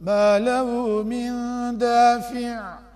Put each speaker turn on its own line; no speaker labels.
ما له من دافع